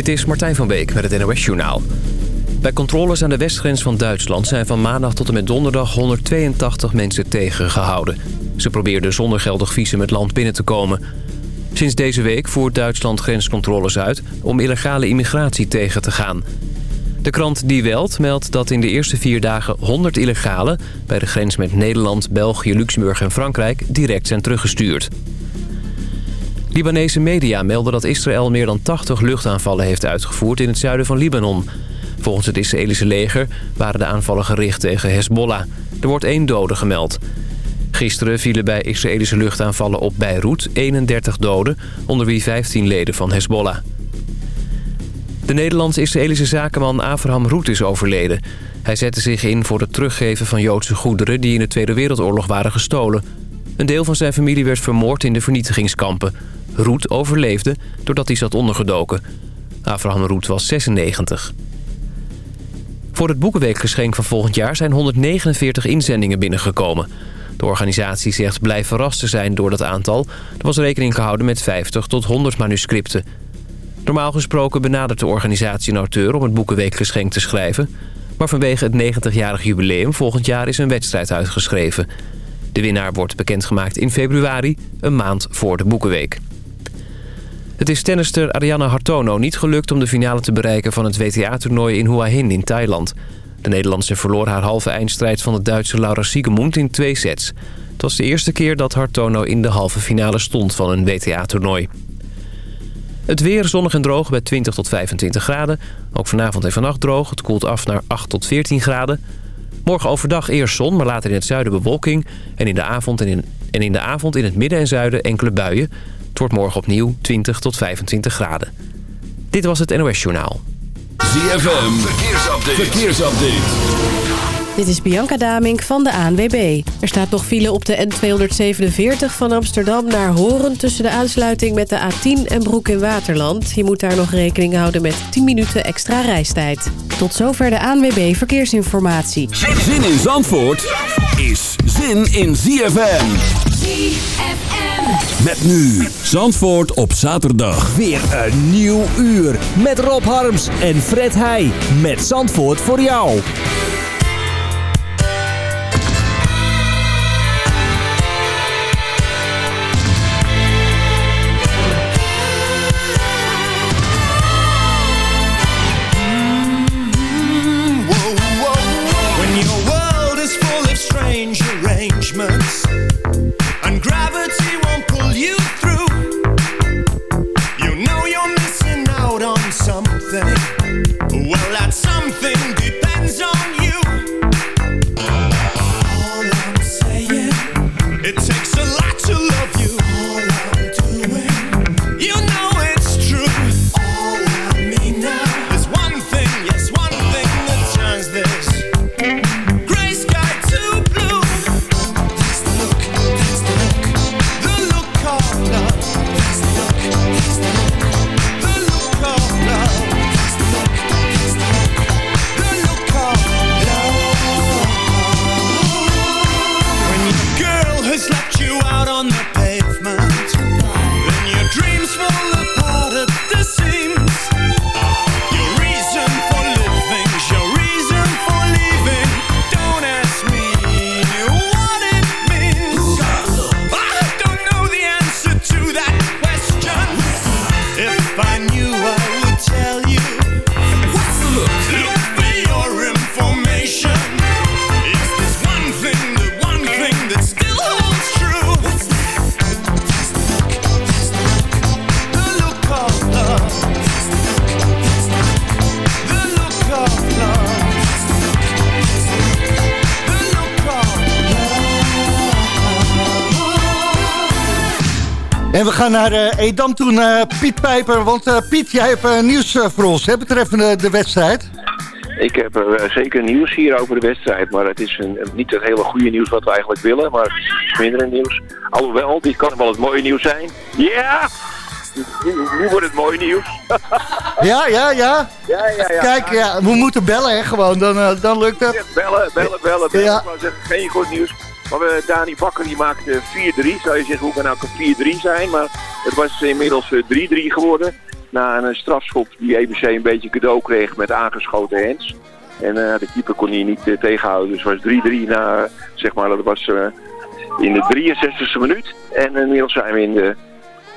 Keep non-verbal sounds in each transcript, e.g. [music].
Dit is Martijn van Beek met het NOS Journaal. Bij controles aan de westgrens van Duitsland zijn van maandag tot en met donderdag 182 mensen tegengehouden. Ze probeerden zonder geldig visum het land binnen te komen. Sinds deze week voert Duitsland grenscontroles uit om illegale immigratie tegen te gaan. De krant Die Welt meldt dat in de eerste vier dagen 100 illegalen... bij de grens met Nederland, België, Luxemburg en Frankrijk direct zijn teruggestuurd. Libanese media melden dat Israël meer dan 80 luchtaanvallen heeft uitgevoerd in het zuiden van Libanon. Volgens het Israëlische leger waren de aanvallen gericht tegen Hezbollah. Er wordt één dode gemeld. Gisteren vielen bij Israëlische luchtaanvallen op Beirut 31 doden, onder wie 15 leden van Hezbollah. De Nederlands-Israëlische zakenman Avraham Roet is overleden. Hij zette zich in voor het teruggeven van Joodse goederen die in de Tweede Wereldoorlog waren gestolen. Een deel van zijn familie werd vermoord in de vernietigingskampen. Roet overleefde doordat hij zat ondergedoken. Avraham Roet was 96. Voor het Boekenweekgeschenk van volgend jaar zijn 149 inzendingen binnengekomen. De organisatie zegt blij verrast te zijn door dat aantal. Er was rekening gehouden met 50 tot 100 manuscripten. Normaal gesproken benadert de organisatie een auteur om het Boekenweekgeschenk te schrijven. Maar vanwege het 90-jarig jubileum volgend jaar is een wedstrijd uitgeschreven. De winnaar wordt bekendgemaakt in februari, een maand voor de Boekenweek. Het is tennister Ariana Hartono niet gelukt om de finale te bereiken van het WTA-toernooi in Hua Hin in Thailand. De Nederlandse verloor haar halve eindstrijd van de Duitse Laura Siegemund in twee sets. Het was de eerste keer dat Hartono in de halve finale stond van een WTA-toernooi. Het weer zonnig en droog bij 20 tot 25 graden. Ook vanavond en vannacht droog. Het koelt af naar 8 tot 14 graden. Morgen overdag eerst zon, maar later in het zuiden bewolking. En in de avond, en in, en in, de avond in het midden en zuiden enkele buien. Het wordt morgen opnieuw 20 tot 25 graden. Dit was het NOS Journaal. ZFM, verkeersupdate. verkeersupdate. Dit is Bianca Damink van de ANWB. Er staat nog file op de N247 van Amsterdam naar Horen... tussen de aansluiting met de A10 en Broek in Waterland. Je moet daar nog rekening houden met 10 minuten extra reistijd. Tot zover de ANWB Verkeersinformatie. Zin in Zandvoort is zin in ZFM. ZFM. Met nu Zandvoort op zaterdag. Weer een nieuw uur met Rob Harms en Fred Heij. Met Zandvoort voor jou. Gaan naar uh, Edam toe, naar Piet Pijper. Want uh, Piet, jij hebt uh, nieuws voor ons, hè, betreffende de wedstrijd. Ik heb zeker nieuws hier over de wedstrijd. Maar het is een, niet het hele goede nieuws wat we eigenlijk willen. Maar het is minder nieuws. Alhoewel, dit kan wel het mooie nieuws zijn. Ja! Nu, wordt het mooie nieuws. [laughs] ja, ja, ja. Ja, ja, ja. Kijk, ja, we moeten bellen, hè, gewoon. Dan, dan lukt het. bellen, bellen, bellen. bellen. Ja. Zeggen, geen goed nieuws. Maar uh, Dani Bakker die maakte 4-3. Zou je zeggen, hoe kan nou 4-3 zijn? Maar het was inmiddels 3-3 geworden. Na een strafschop die EBC een beetje cadeau kreeg met aangeschoten hands. En de keeper kon hier niet tegenhouden. Dus het was 3-3 na, zeg maar, dat was in de 63e minuut. En inmiddels zijn we in de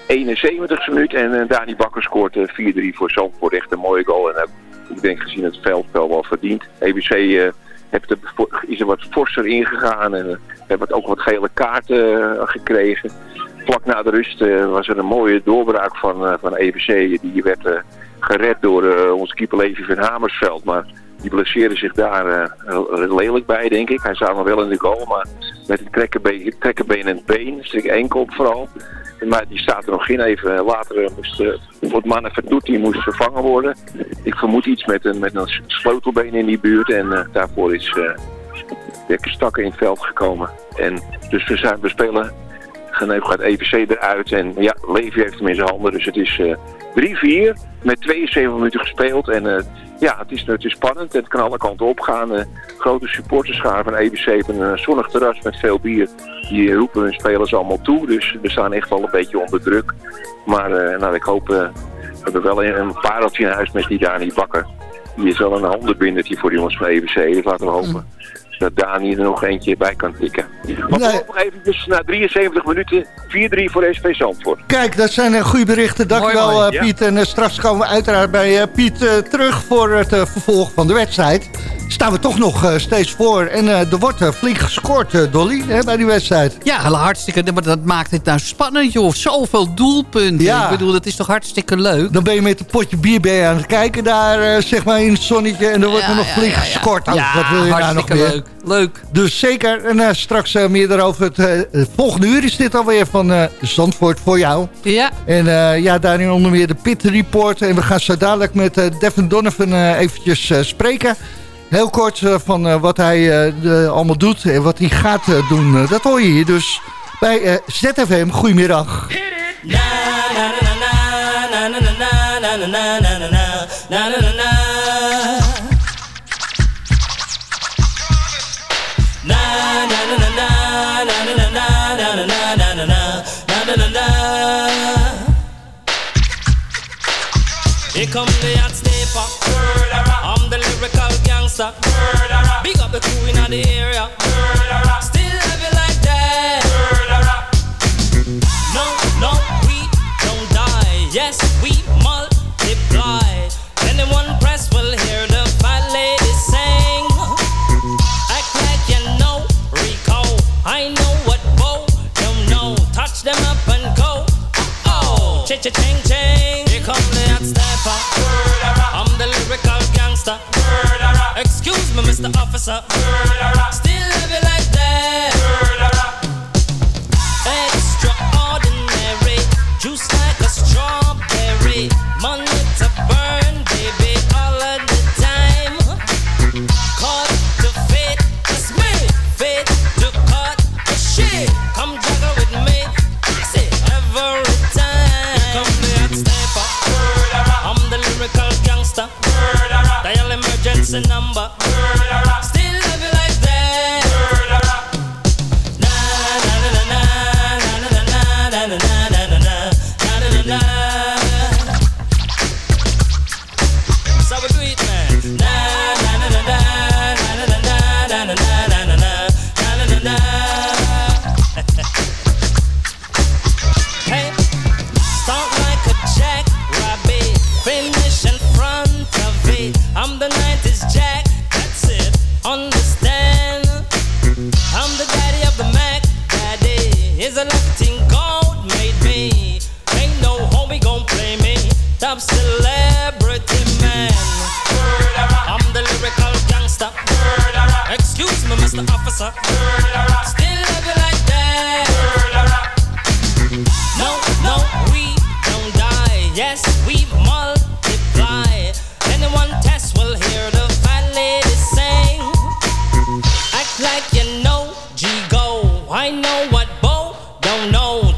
71e minuut. En Dani Bakker scoort 4-3 voor Zandvoort. Echt een mooie goal. En ik denk gezien het veld wel verdiend. EBC heeft er, is er wat forser ingegaan en hebben ook wat gele kaarten gekregen vlak na de rust uh, was er een mooie doorbraak van, uh, van EVC. Die werd gered door onze keeper Levi van Hamersveld. Maar die blesseerde zich daar lelijk bij, denk ik. Hij zat nog wel in de goal, maar met een trekkenbeen, trekkenbeen en been. Strik enkel vooral. Maar die staat er nog in. Even later moest het mannen die moest vervangen worden. Ik vermoed iets met een, met een sleutelbeen in die buurt. En daarvoor is de stakken in het veld gekomen. En dus we, zijn, we spelen Geneef gaat EVC eruit en ja, Levi heeft hem in zijn handen. Dus het is uh, 3-4 met 72 minuten gespeeld. En uh, ja, het is, het is spannend. Het kan alle kanten opgaan. Uh, grote supporterschaar van EVC heeft een zonnig terras met veel bier. Die roepen hun spelers allemaal toe. Dus we staan echt wel een beetje onder druk. Maar nou, ik hoop, we hebben wel een pareltje in huis met die Dani Bakker. Die is wel een handenbindertje voor die jongens van EVC. Dus laten we hopen dat Dani er nog eentje bij kan tikken. Maar nee. nog even na 73 minuten 4-3 voor SV Zandvoort. Kijk, dat zijn uh, goede berichten. Dankjewel uh, Piet. En uh, straks komen we uiteraard bij Piet terug voor het vervolg van de wedstrijd. Staan we toch nog steeds voor. En er wordt flink gescoord, Dolly, hè, bij die wedstrijd. Ja, hartstikke. Maar dat maakt het nou spannend, joh. Zoveel doelpunten. Ja. Ik bedoel, dat is toch hartstikke leuk. Dan ben je met een potje bier bij aan het kijken daar, zeg maar, in het zonnetje. En er wordt er nog flink gescoord. Ja, wat wil je nou nog meer? leuk. Leuk. Dus zeker. En uh, straks uh, meer daarover. Het uh, volgende uur is dit alweer van Zandvoort voor jou. Ja. En ja, daarin onder meer de Pit Report. En we gaan zo dadelijk met Devin Donovan eventjes spreken. Heel kort van wat hij allemaal doet en wat hij gaat doen. dat hoor je hier dus bij ZFM. Goedemiddag. Na, na, na, na, na, Here come the hot stepper. I'm the lyrical gangster. Big up the crew in the area. Still love it like that. No, no, we don't die. Yes, we multiply. Anyone press will hear the fat lady sing. Act like you know Rico. I know what Bo don't know. Touch them up and go. Oh, cha-cha-ching, ching. Mr. Officer. Still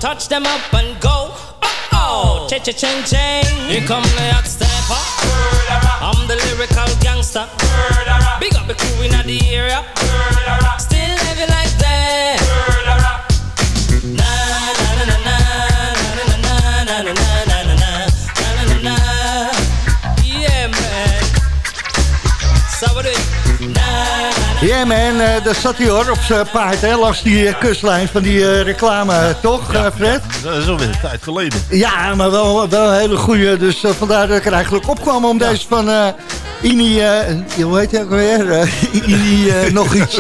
Touch them up and go. Oh oh, cha cha ching ching. Here come the hot stepper. I'm the lyrical gangster. Big up the crew in the area. Ja man, eh, daar zat hij hoor, op zijn paard, hè, langs die eh, kustlijn van die eh, reclame, toch Fred? Dat is alweer een tijd geleden. Ja, maar wel, wel een hele goede. Dus vandaar dat ik er eigenlijk opkwam om deze van Ini, hoe heet hij ook weer? [laughs] Ini nog iets.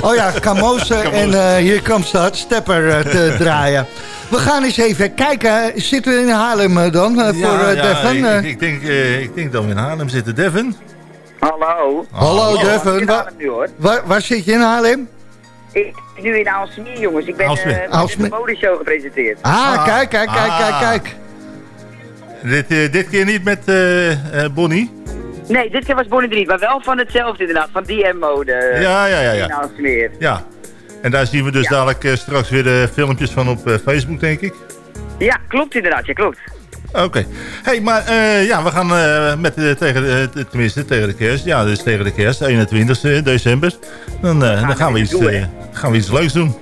oh ja, Kamose en hier komt dat, Stepper te [laughs] draaien. We gaan eens even kijken. Zitten we in Haarlem dan voor Devon? ik, eh? ik, ik denk, ik denk dat we in Haarlem zitten. Devin? Hallo. Hallo Devon, Ik Wa- ga nu hoor. waar, waar zit je in Haarlem? Ik ben nu in Aalsmeer jongens. Ik ben Aalsmeer. eh, met Aalsmeer. de modeshow gepresenteerd. Ah, Ah. kijk, kijk, kijk, kijk, Ah. kijk. Dit, eh, dit keer niet met eh, eh, Bonnie? Nee, dit keer was Bonnie 3, maar wel van hetzelfde inderdaad. Van DM mode eh, Ja, ja, ja, in ja. Aalsmeer. Ja. En daar zien we dus Ja. dadelijk straks weer de filmpjes van op Facebook, denk ik. Ja, klopt inderdaad. Ja, klopt. Oké. hey, maar eh, ja, we gaan eh, met, eh, tegen, de, tenminste tegen de kerst. Ja, dus tegen de kerst, 21 december. Dan, dan gaan, we we iets, doen, gaan we iets leuks doen.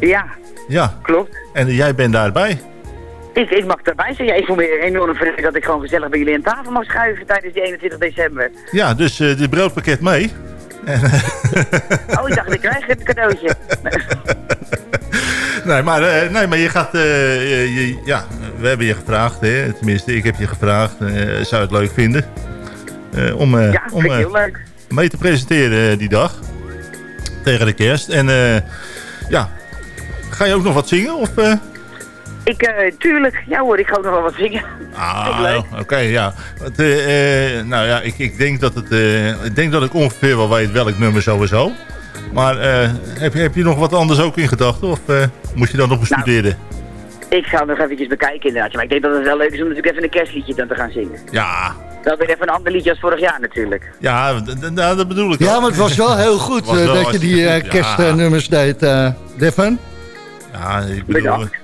Ja, Ja, klopt. en jij bent daarbij. Ik, ik mag erbij zijn. Ja, ik voel me enorm vereerd dat ik gewoon gezellig bij jullie aan tafel mag schuiven tijdens die 21 december. Ja, dus dit broodpakket mee. [laughs] Oh, ik dacht, ik krijg het cadeautje. [laughs] Nee, maar, eh, nee, maar je gaat... eh, je, ja, we hebben je gevraagd, hè. tenminste, ik heb je gevraagd. eh, zou je het leuk vinden? om Ja, om heel leuk. mee te presenteren die dag. Tegen de kerst. En ja, ga je ook nog wat zingen? Of? Ik, tuurlijk. Ja hoor, ik ga ook nog wel wat zingen. [laughs] Ah, oké, ja. Nou ja, ik, ik, denk dat het, ik denk dat ik ongeveer wel weet welk nummer sowieso. Maar eh, heb, je, heb je nog wat anders ook in gedachten? Of eh, moet je dan nog bestuderen? Ik ga nog eventjes bekijken inderdaad. Maar ik denk dat het wel leuk is om natuurlijk even een kerstliedje dan te gaan zingen. Ja, Dat weer even een ander liedje als vorig jaar natuurlijk. ja nou, dat bedoel ik Ja, maar het was wel heel [laughs] goed eh, wel dat je die ja. kerstnummers deed, eh Devon. Ja, ik bedoel, Bedankt.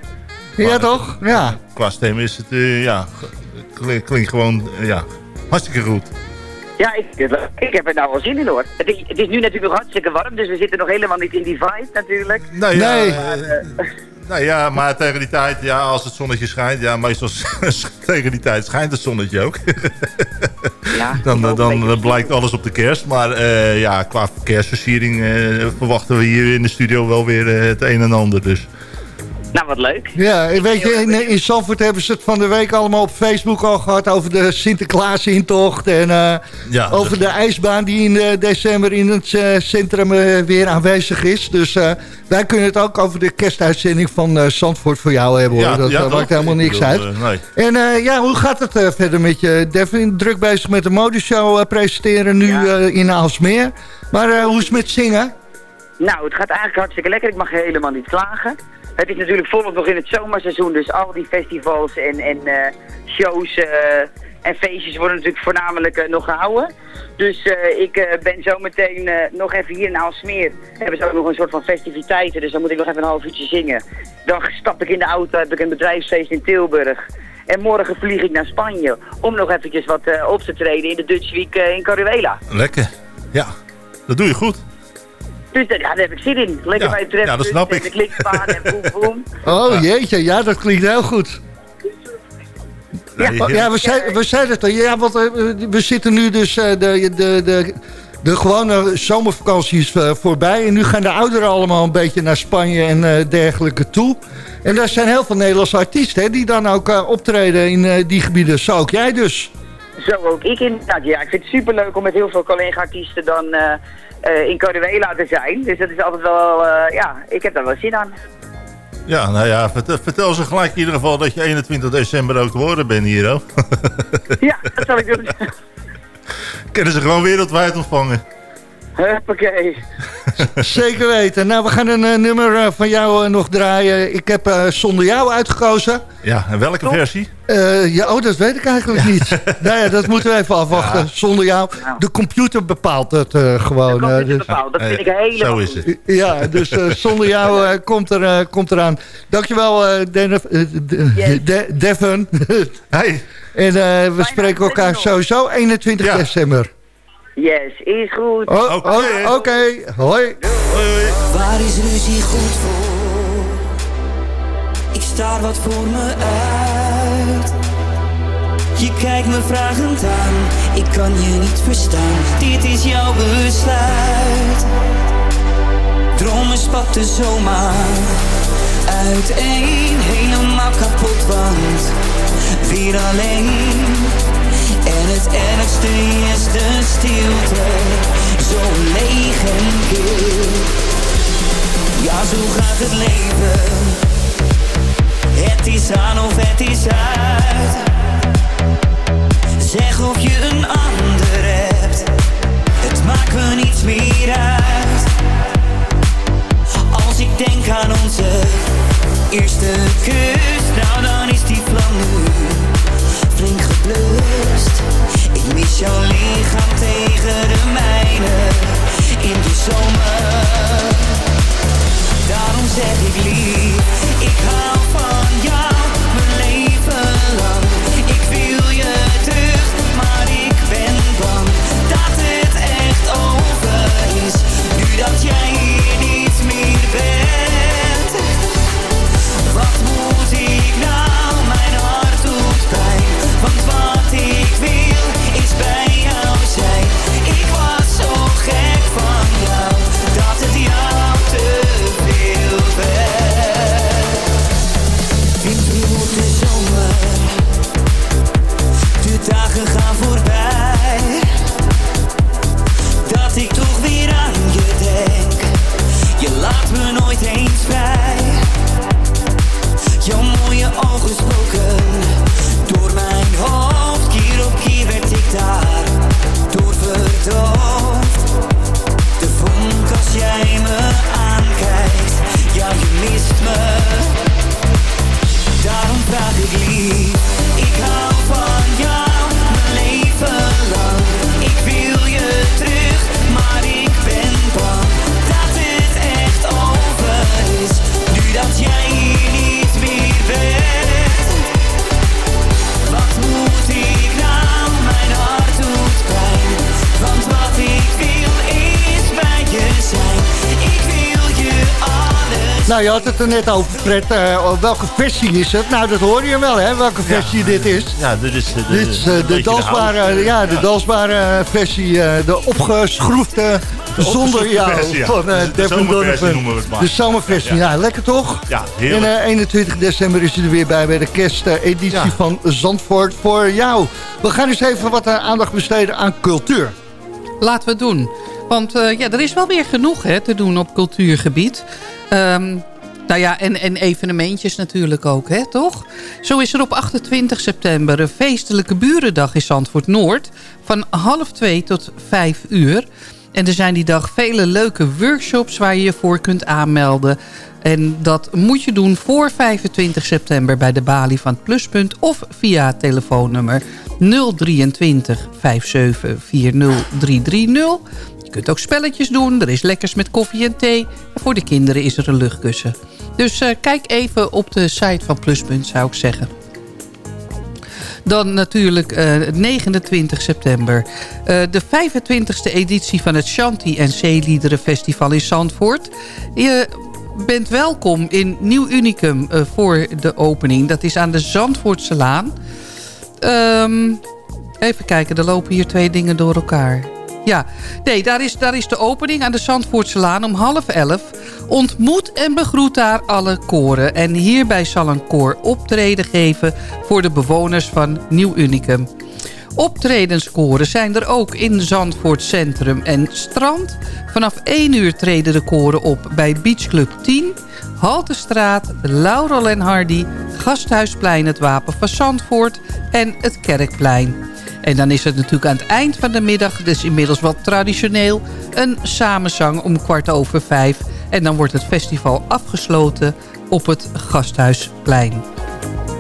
Ja, Maar- toch? Ja. qua stem is het, eh, ja, klinkt, klinkt gewoon, ja, hartstikke goed. Ja, ik, ik heb er nou wel zin in hoor. Het is, het is nu natuurlijk nog hartstikke warm, dus we zitten nog helemaal niet in die vibe natuurlijk. Nou, ja, Nee. eh, nou ja, maar tegen die tijd, ja, als het zonnetje schijnt, ja, meestal [laughs] tegen die tijd schijnt het zonnetje ook. [laughs] Ja, dan dan eh, blijkt alles op de kerst. Maar eh, ja, qua kerstversiering eh, verwachten we hier in de studio wel weer eh, het een en ander. Dus Nou, wat leuk. Ja, weet je, in, in Zandvoort hebben ze het van de week allemaal op Facebook al gehad over de Sinterklaas-intocht. En eh, ja, over de ijsbaan die in eh, december in het eh, centrum eh, weer aanwezig is. Dus eh, wij kunnen het ook over de kerstuitzending van eh, Zandvoort voor jou hebben hoor. ja, dat ja, eh, toch? maakt helemaal Ik niks bedoel, uit. eh, nee. En eh, ja, hoe gaat het eh, verder met je, Devin? Druk bezig met de modeshow eh, presenteren nu Ja. eh, in Aalsmeer. Maar eh, hoe is het met zingen? Nou, het gaat eigenlijk hartstikke lekker. Ik mag helemaal niet klagen. Het is natuurlijk volop nog in het zomerseizoen, dus al die festivals en, en eh, shows eh, en feestjes worden natuurlijk voornamelijk eh, nog gehouden. Dus ik ben zometeen eh, nog even hier in Aalsmeer. Hebben ze ook nog een soort van festiviteiten, dus dan moet ik nog even een half uurtje zingen. Dan stap ik in de auto, heb ik een bedrijfsfeest in Tilburg. En morgen vlieg ik naar Spanje om nog eventjes wat op te treden in de Dutch Week in Caruela. Lekker. Ja, dat doe je goed. Dus daar, ja, daar heb ik zin in. Lekker Ja, bij het ja, dat snap en ik. de en boem boem. [laughs] Oh jeetje, ja, dat klinkt heel goed. Oh, ja, we, zei, we zeiden het al. Ja, want eh, we zitten nu dus eh, de, de, de, de gewone zomervakanties eh, voorbij. En nu gaan de ouderen allemaal een beetje naar Spanje en eh, dergelijke toe. En daar zijn heel veel Nederlandse artiesten hè, die dan ook optreden in eh, die gebieden. Zo ook jij dus. Zo ook ik inderdaad. Ja, ik vind het superleuk om met heel veel collega-artiesten dan in Caruela te zijn. Dus dat is altijd wel, eh, ja, ik heb daar wel zin aan. Ja, nou ja, vertel, vertel ze gelijk in ieder geval dat je 21 december ook te horen bent hier. Hoor. Ja, dat zal ik doen. [laughs] Kunnen ze gewoon wereldwijd ontvangen. Huppakee. [laughs] Zeker weten. Nou, we gaan een eh, nummer eh, van jou eh, nog draaien. Ik heb eh, Zonder Jou uitgekozen. Ja, en welke versie? Eh, ja, oh, dat weet ik eigenlijk niet. [laughs] nou ja, dat moeten we even afwachten. Zonder jou. De computer bepaalt het eh, gewoon. Dat is dus- bepaald. Dat vind ik helemaal Zo is het. ja, dus eh, zonder jou eh, komt, er, eh, komt eraan. Dankjewel, eh Den- eh, De- Yes. De- Devon. Hey, [laughs] en we spreken elkaar sowieso 21 Ja. december. Yes, is goed. Oh, Oké. oh, Oké, hoi. hoi, hoi. Waar is ruzie goed voor? Ik staar wat voor me uit. Je kijkt me vragend aan, ik kan je niet verstaan. Dit is jouw besluit. Dromen spatten zomaar uiteen, helemaal kapot, want weer alleen. Het ergste is de stilte, zo leeg en. Ja, zo gaat het leven. Het is aan of het is uit. Zeg of je een ander hebt. Het maakt me niets meer uit. Als ik denk aan onze eerste kus, nou dan jouw lichaam tegen de mijne in de zomer. Daarom zeg ik lief, ik Nou, je had het er net over, Fred. Eh, welke versie is het? Nou, dat hoor je wel, hè? Welke versie dit is. Ja, dit is de, Dit is eh, de, dansbare, ja, de dansbare versie, eh, de opgeschroefde zonder jou versie, ja. van eh De- de Devin zomerversie noemen we het maar. De zomerversie, ja. lekker toch? Ja, En heerlijk. eh, 21 december is hij er weer bij bij de kersteditie Ja. van Zandvoort voor jou. We gaan eens even wat eh, aandacht besteden aan cultuur. Laten we het doen. Want eh, ja, er is wel weer genoeg hè, te doen op cultuurgebied. Ehm, nou ja, en, en evenementjes natuurlijk ook, hè, toch? Zo is er op 28 september een feestelijke burendag in Zandvoort Noord... van half twee tot vijf uur. En er zijn die dag vele leuke workshops waar je je voor kunt aanmelden. En dat moet je doen voor 25 september bij de balie van het Pluspunt... of via telefoonnummer 023 57 40 330. Je kunt ook spelletjes doen. Er is lekkers met koffie en thee. Voor de kinderen is er een luchtkussen. Dus eh, kijk even op de site van Pluspunt, zou ik zeggen. Dan natuurlijk eh, 29 september. eh, de 25e editie van het Shanti en Zeeliederenfestival in Zandvoort. Je bent welkom in Nieuw Unicum voor de opening. Dat is aan de Zandvoortse Laan. Ehm, even kijken, er lopen hier twee dingen door elkaar. Ja, nee, daar is, daar is de opening aan de Zandvoortse Laan om half elf. Ontmoet en begroet daar alle koren. En hierbij zal een koor optreden geven voor de bewoners van Nieuw Unicum. Optredenskoren zijn er ook in Zandvoort Centrum en Strand. Vanaf 1 uur treden de koren op bij Beach Club 10... Haltestraat, Laurel en Hardy, Gasthuisplein het Wapen van Zandvoort en het Kerkplein. En dan is het natuurlijk aan het eind van de middag, dus inmiddels wat traditioneel... een samenzang om kwart over vijf. En dan wordt het festival afgesloten op het Gasthuisplein.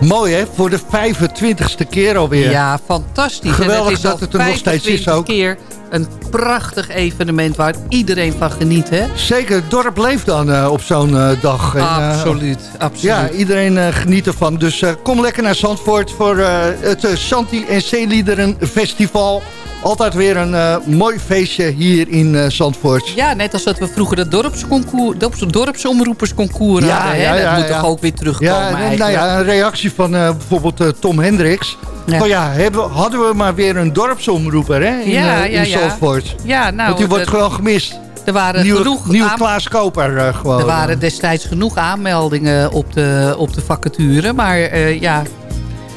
Mooi hè, voor de 25ste keer alweer. Ja, fantastisch. Geweldig en het is dat het er nog steeds is 25 ook. keer een prachtig evenement waar iedereen van geniet, hè? Zeker, het dorp leeft dan eh, op zo'n eh, dag. En, eh, Absoluut, absoluut. Ja, iedereen geniet ervan. Dus kom lekker naar Zandvoort voor het Shanti en Zeeliederen Festival. Altijd weer een mooi feestje hier in Zandvoort. Ja, net als dat we vroeger dat dorpsconcours, dorps, dorpsomroepersconcours Ja, hadden. Hè? ja, ja, dat moet toch ook weer terugkomen Ja, nou ja, een reactie van bijvoorbeeld Tom Hendricks. Ja. Hebben, hadden we maar weer een dorpsomroeper hè, in, Ja, ja, in ja. Zandvoort. Ja, nou, Want die wordt er- gewoon gemist. er waren Nieuwe, genoeg nieuwe Klaas Koper eh, gewoon. Er waren destijds genoeg aanmeldingen op de, op de vacature. Maar eh, ja,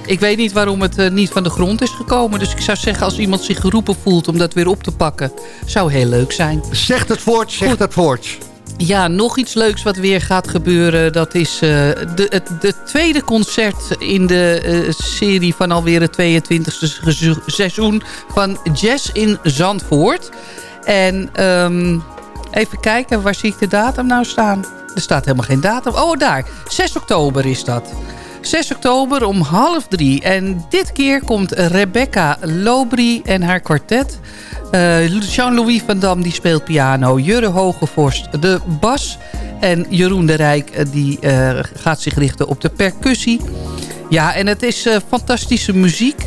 ik weet niet waarom het eh, niet van de grond is gekomen. Dus ik zou zeggen, als iemand zich geroepen voelt om dat weer op te pakken... zou heel leuk zijn. Zegt het voort, zegt het voort. Ja, nog iets leuks wat weer gaat gebeuren. Dat is eh, de, het de tweede concert in de eh, serie van alweer het 22e gezo- seizoen van Jazz in Zandvoort. En ehm, even kijken, waar zie ik de datum nou staan? Er staat helemaal geen datum. Oh, daar. 6 oktober is dat. 6 oktober om half drie. En dit keer komt Rebecca Lobry en haar kwartet. Eh, Jean-Louis van Dam die speelt piano. Jurre Hogevorst de bas. En Jeroen de Rijk eh, die eh, gaat zich richten op de percussie. Ja, en het is fantastische muziek.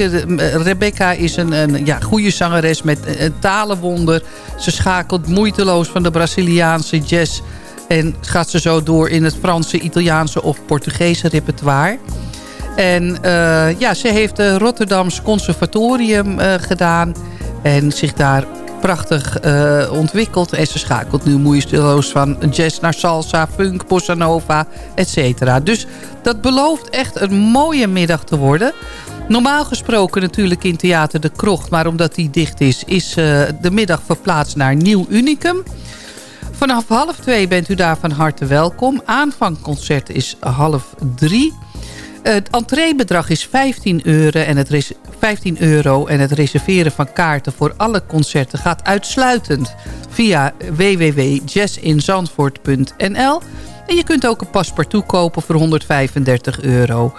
Rebecca is een, een ja, goede zangeres met een talenwonder. Ze schakelt moeiteloos van de Braziliaanse jazz... en gaat ze zo door in het Franse, Italiaanse of Portugese repertoire. En eh, ja, ze heeft het Rotterdams Conservatorium eh, gedaan... en zich daar prachtig eh, ontwikkeld. En ze schakelt nu moeiteloos van jazz naar salsa, funk, bossa nova, et cetera. Dus dat belooft echt een mooie middag te worden. Normaal gesproken natuurlijk in Theater de Krocht... maar omdat die dicht is, is eh, de middag verplaatst naar Nieuw Unicum... Vanaf half twee bent u daar van harte welkom. Aanvangconcert is half drie. Het entreebedrag is 15 euro, en het res- 15 euro en het reserveren van kaarten voor alle concerten gaat uitsluitend via www.jazzinzandvoort.nl. En je kunt ook een paspartout kopen voor 135 euro.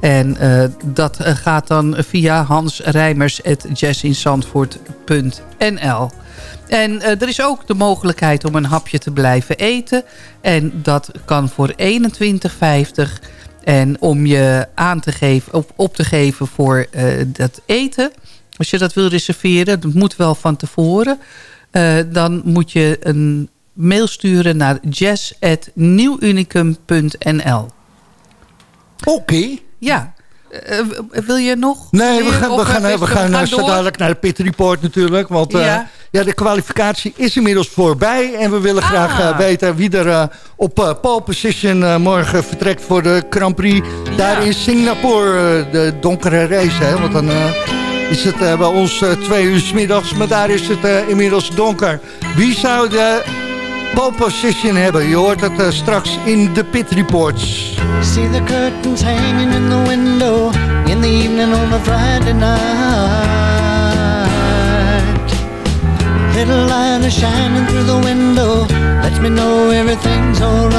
En eh, dat eh, gaat dan via hansrijmers.jazzinzandvoort.nl. En eh, er is ook de mogelijkheid om een hapje te blijven eten. En dat kan voor 21,50. En om je aan te geven, op, op te geven voor eh, dat eten... als je dat wil reserveren, dat moet wel van tevoren... eh, dan moet je een mail sturen naar jazz.nieuwunicum.nl. Oké. Ja. Wil je nog? Nee, we gaan, we gaan, we gaan, zo dadelijk naar de Pit Report natuurlijk. Want Ja. Ja. de kwalificatie is inmiddels voorbij. En we willen graag Ah. eh, weten wie er eh, op eh, pole position morgen vertrekt voor de Grand Prix. Daar in Singapore, de donkere race. Hè? Want dan is het bij ons twee uur 's middags. Maar daar is het inmiddels donker. Wie zou de pole position hebben? Je hoort het straks in de Pit Reports. See the curtains hanging in the window in the evening on a Friday night. Little light is shining through the window, lets me know everything's alright.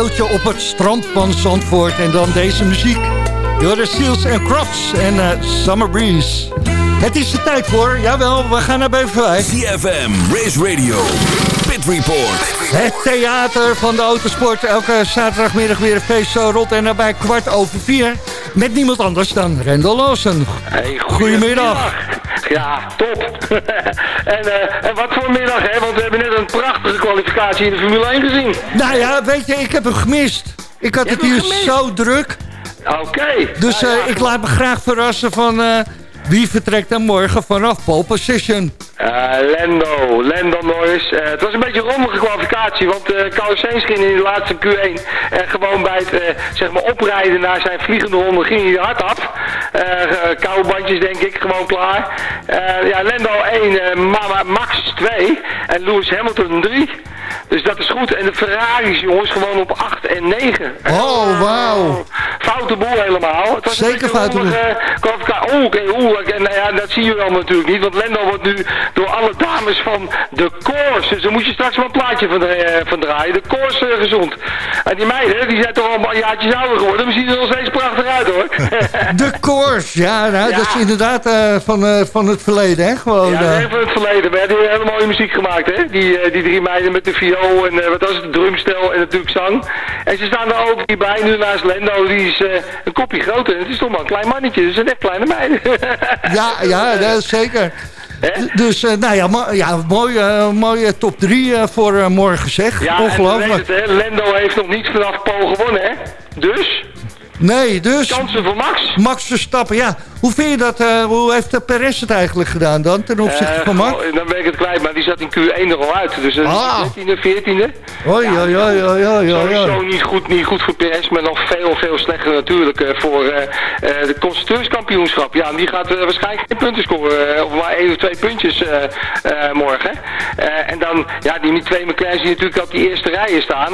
Op het strand van Zandvoort. En dan deze muziek. Joris Seals en Crofts en eh, Summer Breeze. Het is de tijd voor. Jawel, we gaan naar Beverwijk. CFM, Race Radio, Pit Report. Het theater van de autosport. Elke zaterdagmiddag weer een feest zo rond en nabij kwart over vier. Met niemand anders dan Rendel Lawson. Hey, Goedemiddag. Ja, top. [laughs] en, eh, en wat voor middag, hè? Want we hebben net een prachtige kwalificatie in de Formule 1 gezien. Nou ja, weet je, ik heb hem gemist. Ik had Je het hier gemist? zo druk. Oké. Dus Nou ja, eh, ik laat me graag verrassen van eh, wie vertrekt dan morgen vanaf pole position. Eh, Lando, Lando Norris. Het was een beetje een rommelige kwalificatie, want eh Carlos Sainz ging in de laatste Q1 en gewoon bij het zeg maar oprijden naar zijn vliegende ronde ging hij hard af. Eh, eh, koude bandjes denk ik, gewoon klaar. Eh, ja, Lando 1, eh, Mama Max 2 en Lewis Hamilton 3. Dus dat is goed. En de Ferraris, jongens, gewoon op 8 en 9. Oh, wauw. Foute boel helemaal. Het was Zeker foute boel. Oh, oké, oeh. En nou ja, dat zien jullie allemaal natuurlijk niet. Want Lendo wordt nu door alle dames van de koers. Dus daar moet je straks wel een plaatje van, eh, van draaien. De koers eh, gezond. En die meiden, die zijn toch al een jaartje ouder geworden. Maar zien er nog steeds prachtig uit hoor. [laughs] De koers, ja, nou, Ja. dat is inderdaad eh, van, van het verleden, hè? Gewoon, Ja, even het verleden. Die hebben hele mooie muziek gemaakt, hè? Die, die drie meiden met de viool en eh, wat was het, drumstel en natuurlijk zang. En ze staan er ook bij, nu naast Lendo, die is eh, een kopje groter. Het is toch maar een klein mannetje, dus zijn echt kleine meiden. [laughs] ja, ja, dat is zeker. Dus, eh, nou ja, mo- ja mooie, mooie top 3 voor morgen zeg. Ja, Ongelooflijk. het, hè? Lendo heeft nog niet vanaf Pool gewonnen, hè? Dus, Nee, dus kansen voor Max. Max Verstappen, ja. Hoe vind je dat, eh, hoe heeft de Perez het eigenlijk gedaan dan, ten opzichte Eh, van Max? goh, dan ben ik het kwijt, maar die zat in Q1 er al uit. Dus Ah. uh, 13e, 14e. Oei, oei, oei, oei, oei. Sowieso niet goed, niet goed voor PS, maar nog veel, veel slechter natuurlijk eh, voor de constructeurskampioenschap. Ja, en die gaat waarschijnlijk geen punten scoren, of maar één of twee puntjes morgen. En dan, ja, die twee McLaren's die natuurlijk op die eerste rijen staan.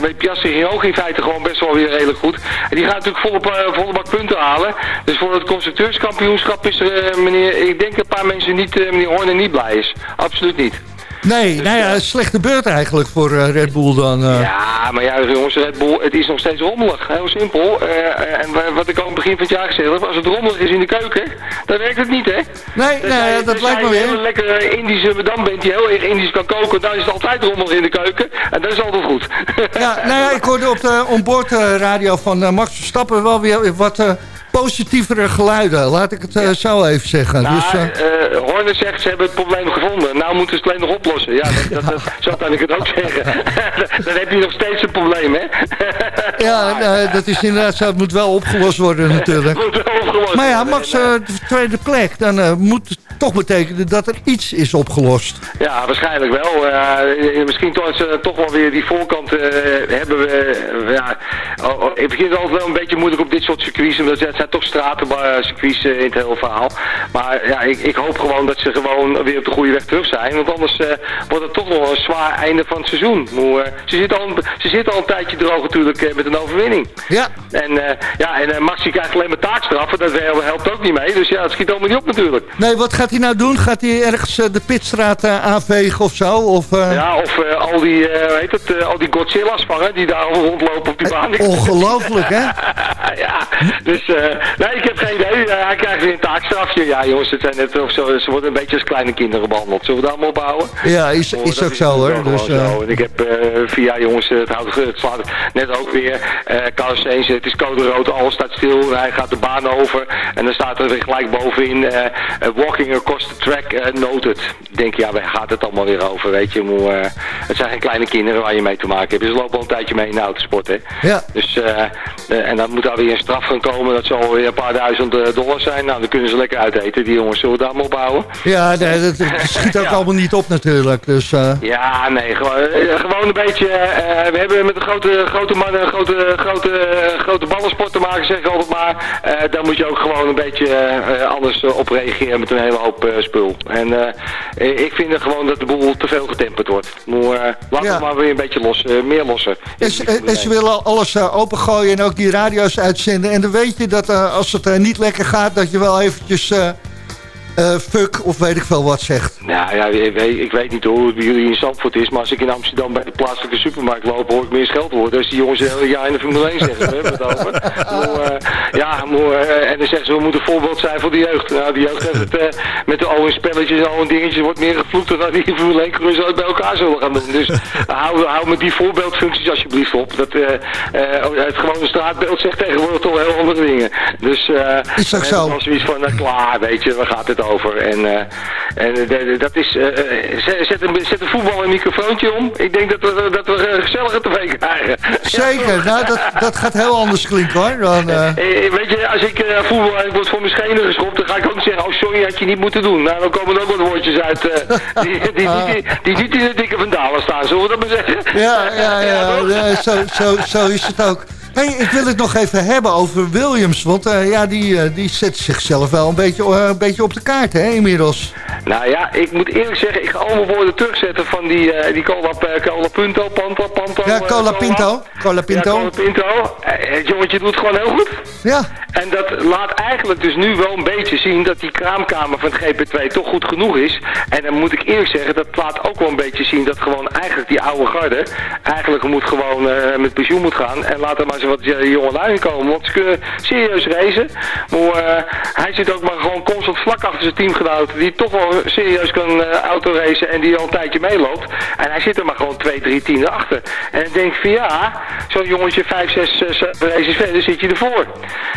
met Piastri ging ook in feite gewoon best wel weer redelijk goed. En die gaan natuurlijk volop, eh, volle bak punten halen. Dus voor het constructeurskampioenschap is er, eh, meneer, ik denk een paar mensen niet, eh, meneer Horner niet blij is. Absoluut niet. Nee, nou ja, slechte beurt eigenlijk voor eh, Red Bull dan. eh. Ja, maar ja, jongens, Red Bull, het is nog steeds rommelig. Heel simpel. Eh, en wa- wat ik ook aan het begin van het jaar gezegd heb, als het rommelig is in de keuken, dan werkt het niet, hè? Nee, Dus nee, hij- dat dus lijkt me weer. een hele lekkere Indische madame bent die heel erg Indisch kan koken, dan is het altijd rommelig in de keuken. En dat is altijd goed. Ja, nou ja, ik hoorde op de onboordradio van eh, Max Verstappen wel weer wat positievere geluiden. Laat ik het eh, zo even zeggen. Nou, dus, eh, eh, Horner zegt ze hebben het probleem gevonden. Nou moeten ze het alleen nog oplossen. Ja, dat, dat, dat- zo kan ik het ook zeggen. [laughs] dan heb je nog steeds een probleem, hè? [laughs] ja, nou, dat is inderdaad zo. Het moet wel opgelost worden [laughs] natuurlijk. Moet wel opgelost Maar ja. Max de tweede plek. Dan moet toch betekenen dat er iets is opgelost. Ja, waarschijnlijk wel. Eh, misschien toch, ze toch wel weer die voorkant eh, hebben we. ja, oh, oh, ik begin altijd wel een beetje moeilijk op dit soort circuits. Omdat het zijn toch stratencircuits in het hele verhaal. Maar ja, ik, ik hoop gewoon dat ze gewoon weer op de goede weg terug zijn. Want anders wordt het toch wel een zwaar einde van het seizoen. Ze, zitten al, een- ze zitten al een tijdje droog natuurlijk met een overwinning. Ja. En, ja, en Max die krijgt alleen maar taakstraffen. Dat helpt ook niet mee. Dus ja, het schiet allemaal niet op natuurlijk. Nee, wat gaat hij nou doen? Gaat hij ergens eh, de pitstraat eh, aanvegen of zo? Of, eh, Ja, of al die, heet het, al die Godzilla's vangen die daar rondlopen op die baan. Ongelooflijk, hè? [laughs] ja, dus nee, ik heb geen idee. Hij krijgt weer een taakstrafje. Ja, jongens, het zijn net of zo, ze worden een beetje als kleine kinderen behandeld. Zullen we daar allemaal ophouden? Ja, is, Oh, is dat ook zo hoor. Dus, zo. En ik heb via jongens, het, houdt, het slaat net ook weer. eh Carlos Sainz, het is code rood, alles staat stil. Hij gaat de baan over. En dan staat er gelijk bovenin, eh, eh, across the track eh, noted. Ik denk, ja, waar gaat het allemaal weer over, weet je. Eh, het zijn geen kleine kinderen waar je mee te maken hebt. Dus ze lopen al een tijdje mee in de autosport, hè. Ja. Dus, eh, en dan moet daar weer een straf gaan komen. Dat zal weer een paar duizend dollars zijn. Nou, dan kunnen ze lekker uiteten. Die jongens zullen we daar maar ophouden. Ja, nee, dat, dat [laughs] schiet ook allemaal niet op natuurlijk. Dus, Ja, nee, gewoon, gewoon een beetje. we hebben met de grote, grote mannen, grote, grote, grote ballensport te maken, zeg ik altijd maar. Daar moet je ook gewoon een beetje anders op reageren met een hele hoop eh, spul. En eh, ik vind er gewoon dat de boel te veel getemperd wordt. Maar, laten we maar weer een beetje los, eh, meer lossen. En ze, en- en ze willen alles opengooien en ook die radio's uitzenden. En dan weet je dat als het niet lekker gaat, dat je wel eventjes eh, fuck of weet ik veel wat zegt. Nou ja, ik weet, ik weet niet hoe het bij jullie in Zandvoort is, maar als ik in Amsterdam bij de plaatselijke supermarkt loop, hoor ik meer scheld worden. Als die jongens hele jaar in de Formule 1 zeggen, we hebben het over. Maar, eh, ja, maar, eh, en dan zeggen ze, we moeten een voorbeeld zijn voor de jeugd. Nou, die jeugd heeft het met de oude spelletjes en oude dingetjes wordt meer gevloekt dan die Formule 1 coureurs bij elkaar zullen gaan doen. Dus hou, hou met die voorbeeldfuncties alsjeblieft op. Dat, eh, het gewone straatbeeld zegt tegenwoordig toch heel andere dingen. Dus Is we zo. zoiets van, nou, klaar, weet je, waar gaat het over? En, eh, en de- dat is, eh, eh, zet, een, zet een voetbal een microfoontje om. Ik denk dat we, dat we een gezellige tv krijgen. Zeker, nou, dat, dat gaat heel anders klinken hoor. Dan, eh, [laughs] Eh, weet je, als ik eh, voetbal en ik word voor mijn schenen geschopt, dan ga ik ook zeggen, oh sorry, had je niet moeten doen. Nou, dan komen er ook wat woordjes uit eh, [laughs] die, die, die, die, niet in de dikke vandalen staan, zullen we dat maar zeggen? ja, ja, ja, [laughs] ja, zo, zo, zo is het ook. Hey, ik wil het nog even hebben over Williams. Want eh, ja, die, eh, die zet zichzelf wel een beetje, eh, een beetje op de kaart hè, inmiddels. Nou ja, ik moet eerlijk zeggen, ik ga allemaal woorden terugzetten van die, die cola, cola Punto, Panto, Panto. Ja, Cola Pinto. Cola Pinto. Ja, Cola Pinto. Het jongetje doet het gewoon heel goed. Ja. En dat laat eigenlijk dus nu wel een beetje zien dat die kraamkamer van het GP2 toch goed genoeg is. En dan moet ik eerlijk zeggen, dat laat ook wel een beetje zien dat gewoon eigenlijk die oude garde eigenlijk moet gewoon met pensioen moet gaan. En laat er maar eens wat jonge lui komen. Want ze kunnen serieus racen. Maar eh, hij zit ook maar gewoon constant vlak achter zijn teamgenoten die toch wel serieus kan eh autoracen en die al een tijdje meeloopt. En hij zit er maar gewoon twee, drie tienden achter. En ik denk van ja, zo'n jongetje vijf, zes, zes races verder zit je ervoor.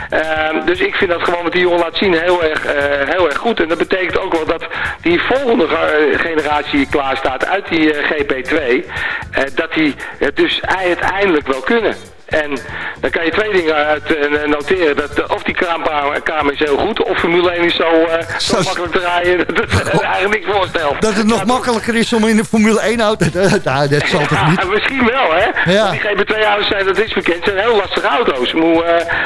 Ehm, dus ik vind dat gewoon wat die jongen laat zien heel erg, eh, heel erg goed. En dat betekent ook wel dat die volgende ge- generatie klaar staat uit die eh, GP2. eh, dat die het dus uiteindelijk wel kunnen. En dan kan je twee dingen uit eh, noteren. Dat, eh, of die kraamkamer is heel goed, of Formule 1 is zo, eh, zo, Zo- makkelijk te rijden [laughs] dat het eigenlijk niks voorstelt. Dat het nog makkelijker is om in de Formule 1 auto... [laughs] nou, dat zal toch niet? Ja, misschien wel, hè? Ja. Die GP2-auto's zijn, dat is bekend, zijn heel lastige auto's. Eh,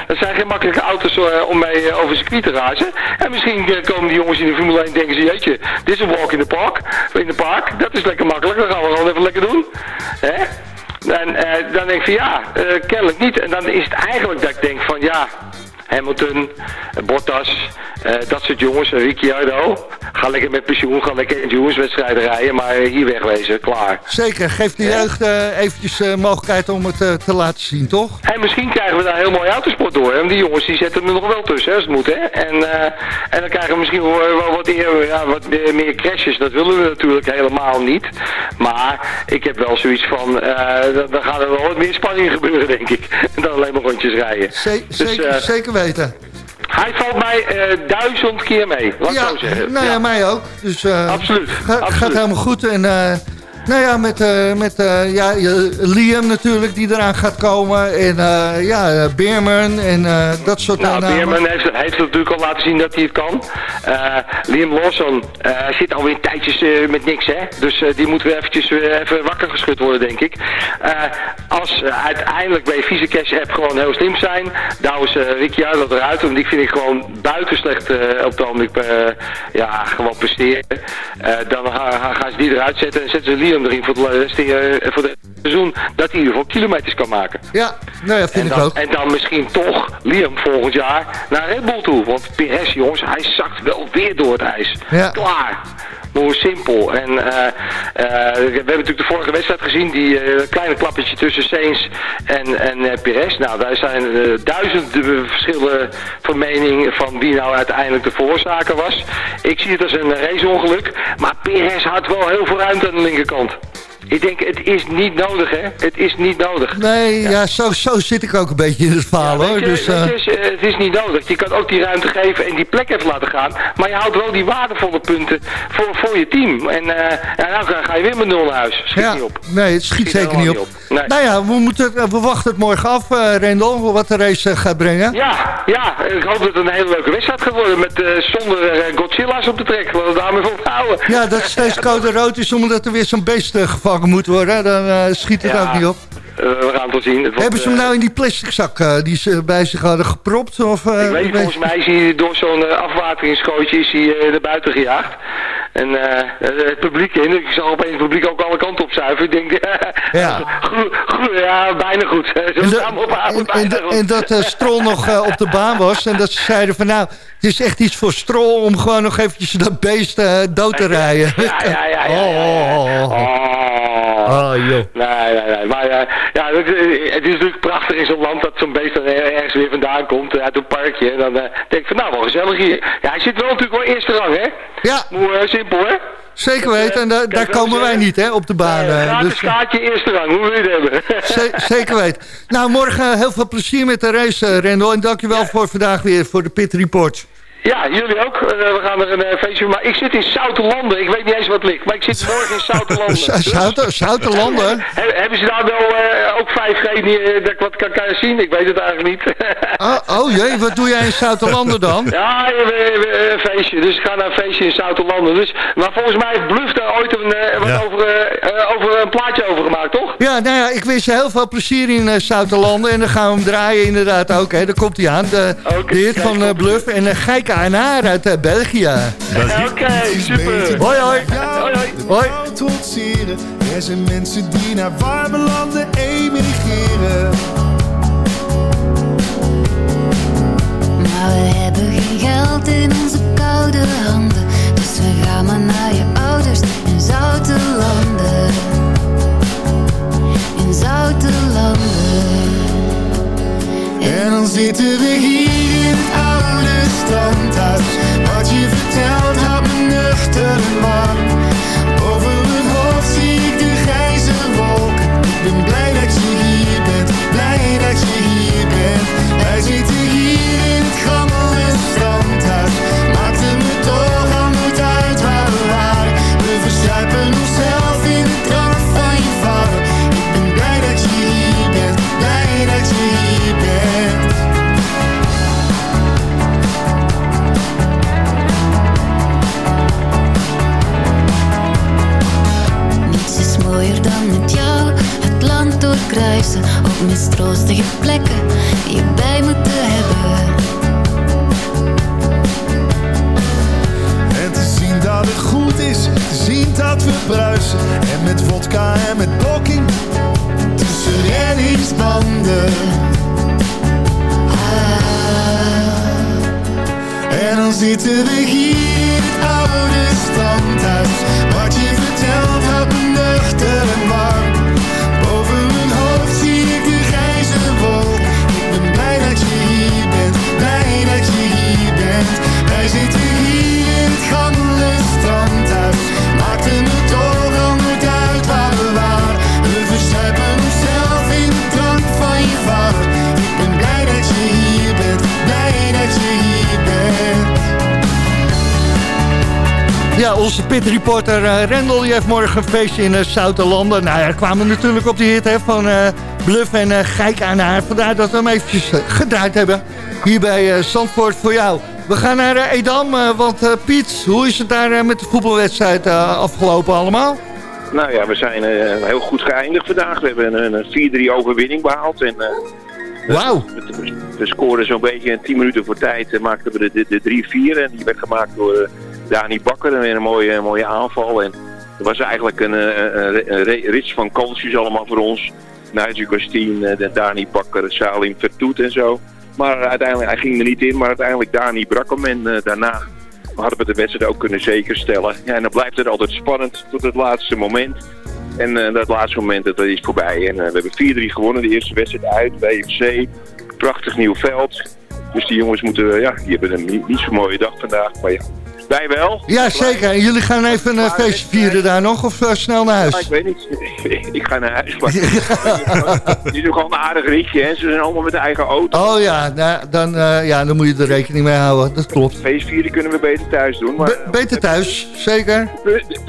dat zijn geen makkelijke auto's om mee over het circuit te razen. En misschien komen die jongens in de Formule 1 en denken ze, jeetje, dit is een walk in the park. In de park, dat is lekker makkelijk, dat gaan we gewoon even lekker doen. Hè? En eh, dan denk ik van ja, eh, kennelijk niet. En dan is het eigenlijk dat ik denk van ja, Hamilton, Bottas, eh, dat soort jongens, eh, Ricciardo. Ga lekker met pensioen, ga lekker in jongenswedstrijden rijden, maar eh, hier wegwezen, klaar. Zeker, geef de jeugd eventjes mogelijkheid om het te laten zien, toch? En misschien krijgen we daar heel mooi autosport door. Want die jongens die zetten er nog wel tussen, hè, als het moet. Hè? En, en dan krijgen we misschien wel, wat, eer, ja, wat meer, crashes. Dat willen we natuurlijk helemaal niet. Maar ik heb wel zoiets van, dan- gaat er wel wat meer spanning gebeuren, denk ik. [laughs] Dan alleen maar rondjes rijden. Dus, zeker, eh, zeker weten. hij valt mij eh, duizend keer mee, laat Ja, zo zeggen. nou ja, mij ook. Dus, eh, Absoluut, ga- absoluut. Gaat helemaal goed. En eh, nou ja, met, met ja, Liam natuurlijk die eraan gaat komen. En ja, Beerman en dat soort Nou, namen. Beerman heeft, heeft natuurlijk al laten zien dat hij het kan. Liam Lawson zit alweer tijdjes met niks, hè. Dus die moeten we eventjes weer even wakker geschud worden, denk ik. Als eh, uiteindelijk bij Visa Cash App gewoon heel slim zijn, douwen ze Ricciardo eruit. Want die vind ik gewoon buiten slecht eh, op het ogenblik eh, ja, gewoon presteren. Dan ga- ga- gaan ze die eruit zetten en zetten ze Liam erin voor de rest voor het seizoen. Dat hij in ieder geval kilometers kan maken. Ja, nou ja, vind En ik dan, ook. en dan misschien toch Liam volgend jaar naar Red Bull toe. Want Perez, jongens, hij zakt wel weer door het ijs. Ja. Klaar. Maar hoe simpel. En eh, eh, we hebben natuurlijk de vorige wedstrijd gezien, die eh, kleine klappertje tussen Sainz en, en Perez. Nou, daar zijn duizenden verschillen van mening van wie nou uiteindelijk de veroorzaker was. Ik zie het als een raceongeluk, maar Perez had wel heel veel ruimte aan de linkerkant. Ik denk, het is niet nodig, hè. Het is niet nodig. Nee, ja, zo, zo zit ik ook een beetje in het verhaal, hoor. je, Dus, eh, je, is, eh, het is niet nodig. Je kan ook die ruimte geven en die plek even laten gaan. Maar je houdt wel die waardevolle punten voor, voor je team. En eh ja, nou ga- ga je weer met nul naar huis. Schiet ja, niet op. nee, het schiet, Schiet zeker niet op. Nee. Nou ja, we, moeten, het- we wachten het morgen af, eh Rendel, wat de race eh, gaat brengen. Ja, ja, ik hoop dat het een hele leuke wedstrijd gaat worden met eh, zonder eh, Godzilla's op de trek. We we daarmee houden. Ja, dat het steeds [laughs] code rood is omdat er weer zo'n beest eh, moet worden. Dan eh, schiet het Ja, ook niet op. eh, we gaan het wel zien. Het Hebben ze hem eh, nou in die plastic zak die ze bij zich hadden gepropt? Of, Ik weet, volgens mij is hij door zo'n afwateringsgootje is hij, naar buiten gejaagd. En het publiek in, ik zag opeens het publiek ook alle kanten opzuiven. Ik denk, [laughs] Ja. goed, goed, ja, bijna goed. [laughs] En, dat- op en, bijna en, goed. en dat Strol nog op de baan was. En dat ze zeiden van nou, het is echt iets voor Strol om gewoon nog eventjes dat beest dood te rijden. Ja, ja, ja, ja, ja, [laughs] Oh, oh, Oh. Oh, joh. Nee, nee, nee. Maar eh, ja, het, eh, het is natuurlijk prachtig in zo'n land dat zo'n beest ergens weer vandaan komt, eh, uit een parkje. En dan denk ik van, nou, wel gezellig hier. Ja, hij zit wel natuurlijk wel eerste rang, hè? Ja. Hoe eh, simpel, hè? Zeker weten, en da- daar komen wij niet hè, op de baan. Gratis dus, kaartje eerste rang, hoe wil je het hebben? ze- zeker weten. Nou, morgen heel veel plezier met de race, Rendel. En dankjewel voor vandaag weer voor de Pit Report. Ja, jullie ook. Eh, we gaan er een eh, feestje Maar ik zit in Zoutelanden. Ik weet niet eens wat ligt. Maar ik zit [laughs] morgen in Zoutelanden. [laughs] He- hebben ze daar wel eh, ook 5G die, dat ik wat kan, kan zien? Ik weet het eigenlijk niet. [laughs] Oh, oh jee, wat doe jij in Zoutelanden dan? Ja, we- een feestje. Dus ik ga naar een feestje in Zoutelanden. Dus, maar volgens mij heeft Bluff daar ooit een, wat Ja. over, over een plaatje over gemaakt, toch? Ja, nou ja, ik wens je heel veel plezier in Zoutelanden. En dan gaan we hem draaien inderdaad ook. Hè. Daar komt hij aan. De, de hit van Bluff. En uh, Geik ANR uit eh, België. Oké, super. Hoi, hoi. Hoi, hoi. Hoi. trotseren. Er zijn mensen die naar warme landen emigreren. Maar we hebben geen geld in onze koude handen. Dus we gaan maar naar je ouders in zoute landen. In zoute landen. En dan zitten we hier in het Wat je vertelt houdt me nuchter man. Over mijn hoofd zie ik de grijze wolken. Ik ben blij doorkruisen. Op mistroostige plekken je bij moeten hebben. En te zien dat het goed is, te zien dat we bruisen. En met vodka en met blokking, tussen reddingsbanden. Ah. En dan zitten we hier in het oude standhuis. Wat je vertelt me nuchter en warm. Wij zitten hier in het gammele strandhuis. Maakte toch al nooit uit waar we waren. We verzuipen onszelf in de drank van je vader. Ik ben blij dat je hier bent, blij dat je hier bent. Ja, onze pitreporter eh Rendel die heeft morgen een feestje in uh, Zoutelanden. Nou ja, kwamen natuurlijk op die hit van eh, Bluff en uh, aan haar. Vandaar dat we hem eventjes gedraaid hebben. Hier bij Zandvoort voor jou. We gaan naar uh, Edam, uh, want uh, Piet, hoe is het daar met de voetbalwedstrijd afgelopen allemaal? Nou ja, we zijn heel goed geëindigd vandaag. We hebben een, een 4-3 overwinning behaald. En, Wauw. We, scoorden zo'n beetje in 10 minuten voor tijd. Maakten we de, de, de 3-4 en die werd gemaakt door Dani Bakker. En weer een mooie, mooie aanval. En het was eigenlijk een, een, een rits van kansjes allemaal voor ons. Nigel Costien, Dani Bakker, Salim Vertoet en zo. Maar uiteindelijk, hij ging er niet in, maar uiteindelijk Dani brak hem. En uh, daarna hadden we de wedstrijd ook kunnen zekerstellen. Ja, en dan blijft het altijd spannend tot het laatste moment. En uh, dat laatste moment, is voorbij. En uh, we hebben 4-3 gewonnen, de eerste wedstrijd uit bij FC. Prachtig nieuw veld. Dus die jongens moeten, ja, die hebben een niet zo mooie dag vandaag. Maar ja, Wij wel. Ja, zeker. En jullie gaan even een feestje vieren daar nog of eh, snel naar Ja, huis? ik weet niet. [laughs] ik ga naar huis. Maar [laughs] die doen gewoon een aardig ritje. Hè. Ze zijn allemaal met de eigen auto. Oh ja, nou, dan, eh, ja, dan moet je er rekening mee houden. Dat klopt. Feestvieren kunnen we beter thuis doen. Maar, Be- beter thuis, zeker.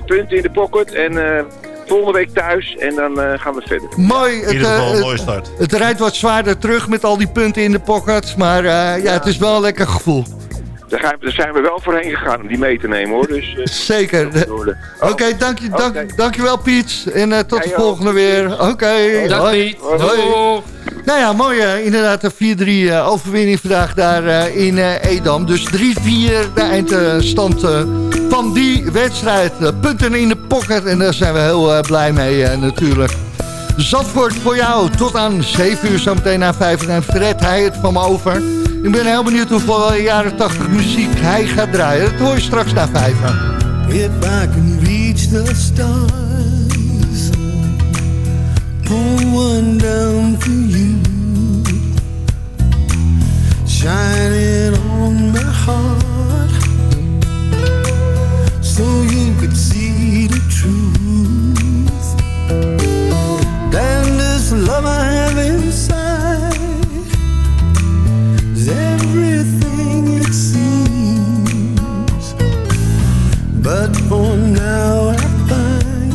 punten in de pocket en eh, volgende week thuis. En dan eh, gaan we verder. Mooi. In ieder geval een het- mooie start. Het rijdt wat zwaarder terug met al die punten in de pocket. Maar eh, ja, het is wel een lekker gevoel. Daar, zijn we wel voorheen gegaan om die mee te nemen hoor. Dus, eh, Zeker. Oké, dank je, dank, dankjewel Piet. En eh, tot de volgende weer. Oké, Dag, hoi. Piet. Hoi. Nou ja, mooi eh, inderdaad. Een 4-3 eh, overwinning vandaag daar eh, in eh, Edam. Dus 3-4 de eindstand eh, van die wedstrijd. Punten in de pocket en daar zijn we heel blij mee natuurlijk. Zandvoort voor jou tot aan 7 uur zometeen na 5 en Fred hij het van me over. Ik ben heel benieuwd hoeveel jaren 80 muziek hij gaat draaien. Dat hoor je straks na 5. If I can reach the stars, pull one down for you, shining on my heart, so you could see the truth. Then this love I have inside everything it seems. But for now I find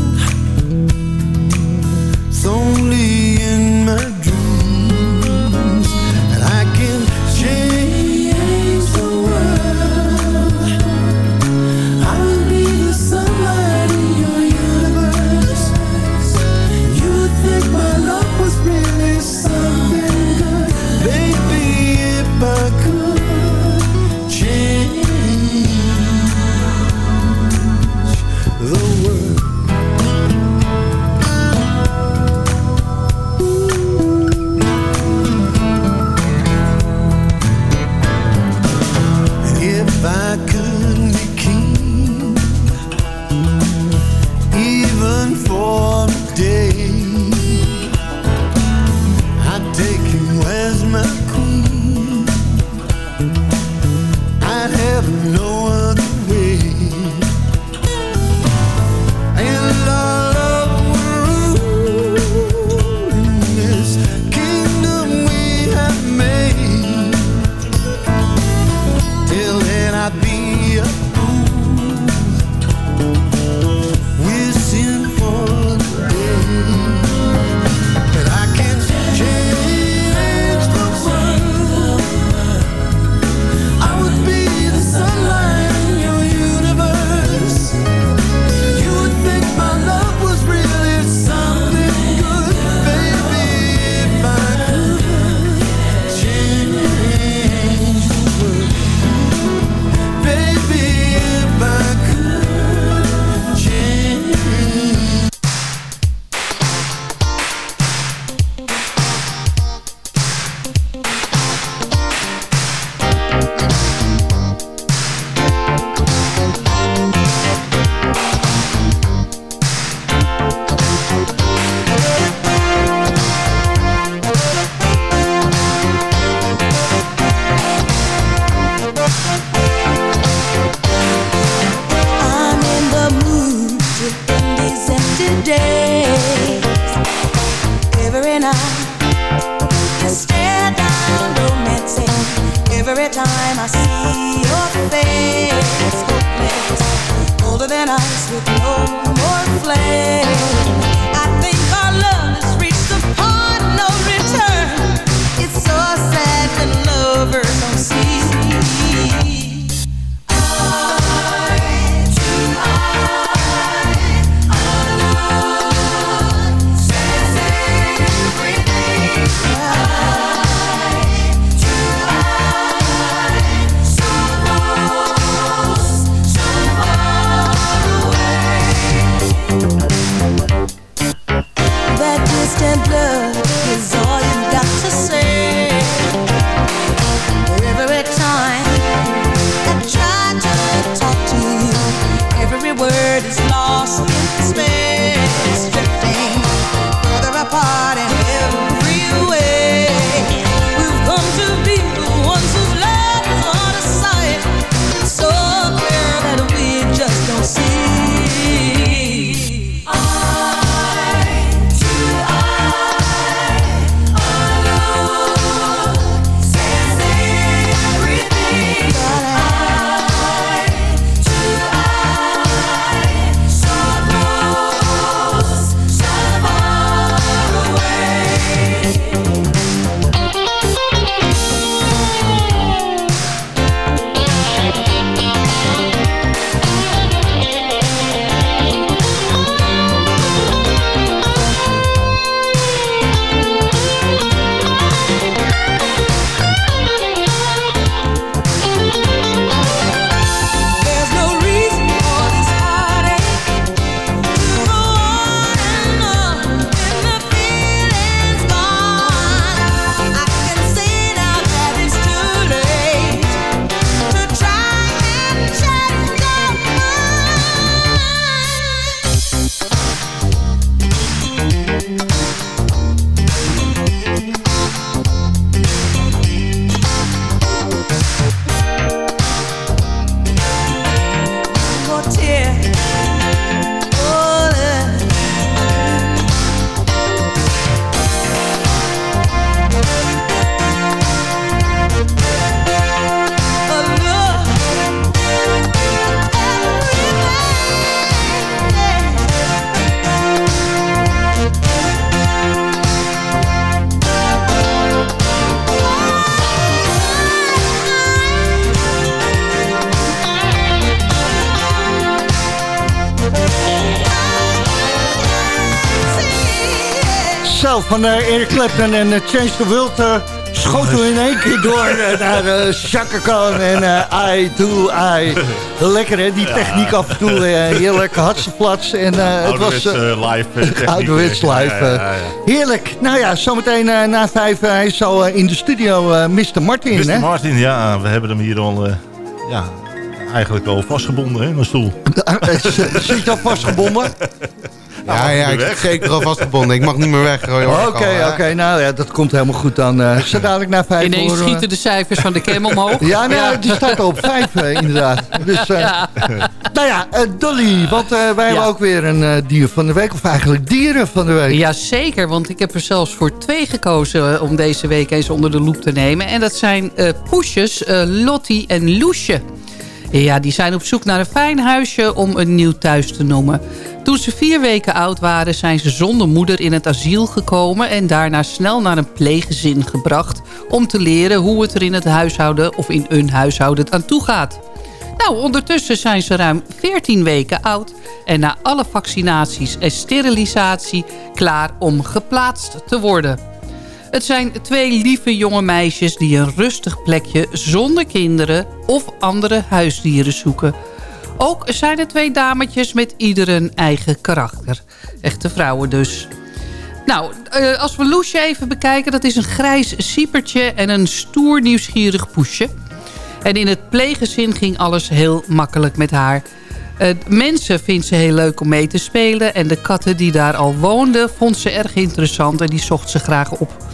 van eh, Eric Clapton en eh, Change the World eh, schoten we in één keer door [laughs] naar Chaka Khan en I Do I. Lekker hè, die techniek af en toe. heerlijk, hartstiplats. En het was... Live. techniek. Ouderwets live. Ja, ja. Heerlijk. Nou ja, zometeen na vijf hij is al in de studio Mr. Martin. Mr. Hè? Martin, ja, we hebben hem hier al... ja, eigenlijk al vastgebonden hè, in een stoel. [laughs] Zit je al vastgebonden? [laughs] Ja, ja, ik zit zeker al vastgebonden. Ik mag niet meer weg. Oké, oké. Nou ja, dat komt helemaal goed dan. eh zo dadelijk na vijf Ineens horen we- schieten de cijfers van de cam omhoog. [laughs] Ja, nou, die staat al op vijf eh, inderdaad. Dus, eh, Ja. Nou ja, eh, Dolly, want eh, wij hebben ook weer een eh, dier van de week. Of eigenlijk dieren van de week. Jazeker, want ik heb er zelfs voor twee gekozen eh, om deze week eens onder de loep te nemen. En dat zijn eh poesjes, eh, Lottie en Loesje. Ja, die zijn op zoek naar een fijn huisje om een nieuw thuis te noemen. Toen ze vier weken oud waren, zijn ze zonder moeder in het asiel gekomen... en daarna snel naar een pleeggezin gebracht... om te leren hoe het er in het huishouden of in een huishouden aan toe gaat. Nou, ondertussen zijn ze ruim 14 weken oud... en na alle vaccinaties en sterilisatie klaar om geplaatst te worden. Het zijn twee lieve jonge meisjes die een rustig plekje zonder kinderen of andere huisdieren zoeken. Ook zijn er twee dametjes met ieder een eigen karakter. Echte vrouwen dus. Nou, eh, als we Loesje even bekijken, dat is een grijs siepertje en een stoer nieuwsgierig poesje. En in het pleeggezin ging alles heel makkelijk met haar. Eh, mensen vindt ze heel leuk om mee te spelen. En de katten die daar al woonden, vond ze erg interessant en die zocht ze graag op.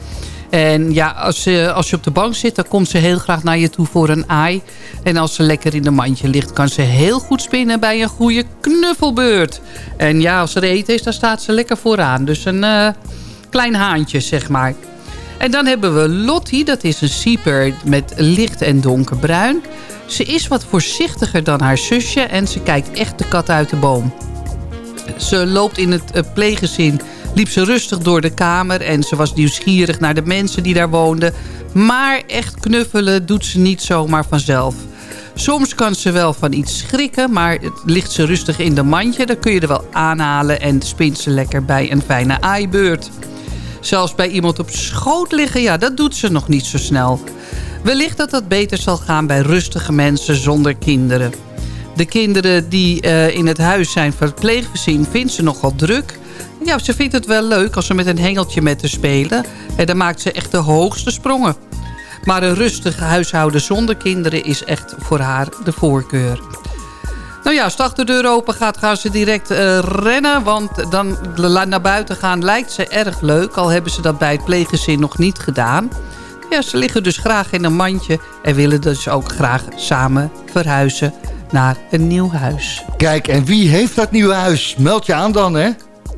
En ja, als, ze, als je op de bank zit, dan komt ze heel graag naar je toe voor een aai. En als ze lekker in een mandje ligt, kan ze heel goed spinnen bij een goede knuffelbeurt. En ja, als er eten is, dan staat ze lekker vooraan. Dus een eh, klein haantje, zeg maar. En dan hebben we Lottie, dat is een sieper met licht en donkerbruin. Ze is wat voorzichtiger dan haar zusje en ze kijkt echt de kat uit de boom. Ze loopt in het uh, pleeggezin, liep ze rustig door de kamer... en ze was nieuwsgierig naar de mensen die daar woonden. Maar echt knuffelen doet ze niet zomaar vanzelf. Soms kan ze wel van iets schrikken, maar het ligt ze rustig in de mandje. Dan kun je er wel aanhalen en spint ze lekker bij een fijne aaibeurt. Zelfs bij iemand op schoot liggen, ja, dat doet ze nog niet zo snel. Wellicht dat dat beter zal gaan bij rustige mensen zonder kinderen. De kinderen die uh, in het huis zijn pleeggezin vindt ze nogal druk. Ja, ze vindt het wel leuk als ze met een hengeltje met haar spelen. En dan maakt ze echt de hoogste sprongen. Maar een rustig huishouden zonder kinderen is echt voor haar de voorkeur. Nou ja, als de achterdeur open gaat, gaan ze direct uh, rennen. Want dan naar buiten gaan lijkt ze erg leuk. Al hebben ze dat bij het pleeggezin nog niet gedaan. Ja, ze liggen dus graag in een mandje. En willen dus ook graag samen verhuizen naar een nieuw huis. Kijk, en wie heeft dat nieuwe huis? Meld je aan dan, hè?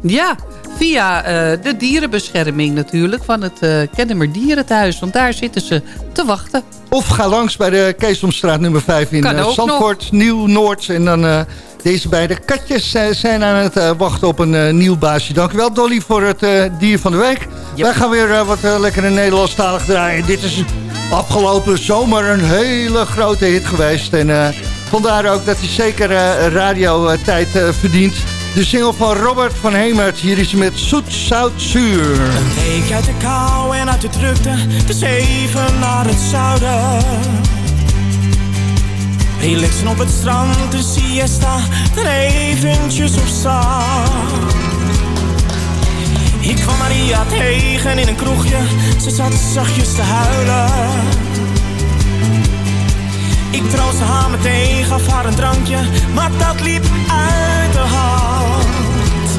Ja, via uh, de dierenbescherming natuurlijk van het uh, Kennemer Dierenthuis. Want daar zitten ze te wachten. Of ga langs bij de Keesomstraat nummer 5 in uh, Zandvoort, Nieuw-Noord. En dan uh, deze beide katjes zijn aan het wachten op een nieuw baasje. Dankjewel Dolly voor het dier van de week. Yep. Wij gaan weer wat uh, lekkere Nederlandstalig draaien. Dit is afgelopen zomer een hele grote hit geweest. En vandaar ook dat hij zeker radiotijd verdient. De single van Robert van Hemert. Hier is met Zoet, Zout, Zuur. Een week uit de kou en uit de drukte. Dus even naar het zuiden. Relaxen op het strand, de siesta. Dan eventjes op zand. Ik kwam Maria tegen in een kroegje. Ze zat zachtjes te huilen. Ik troostte haar meteen, gaf haar een drankje, maar dat liep uit de hand.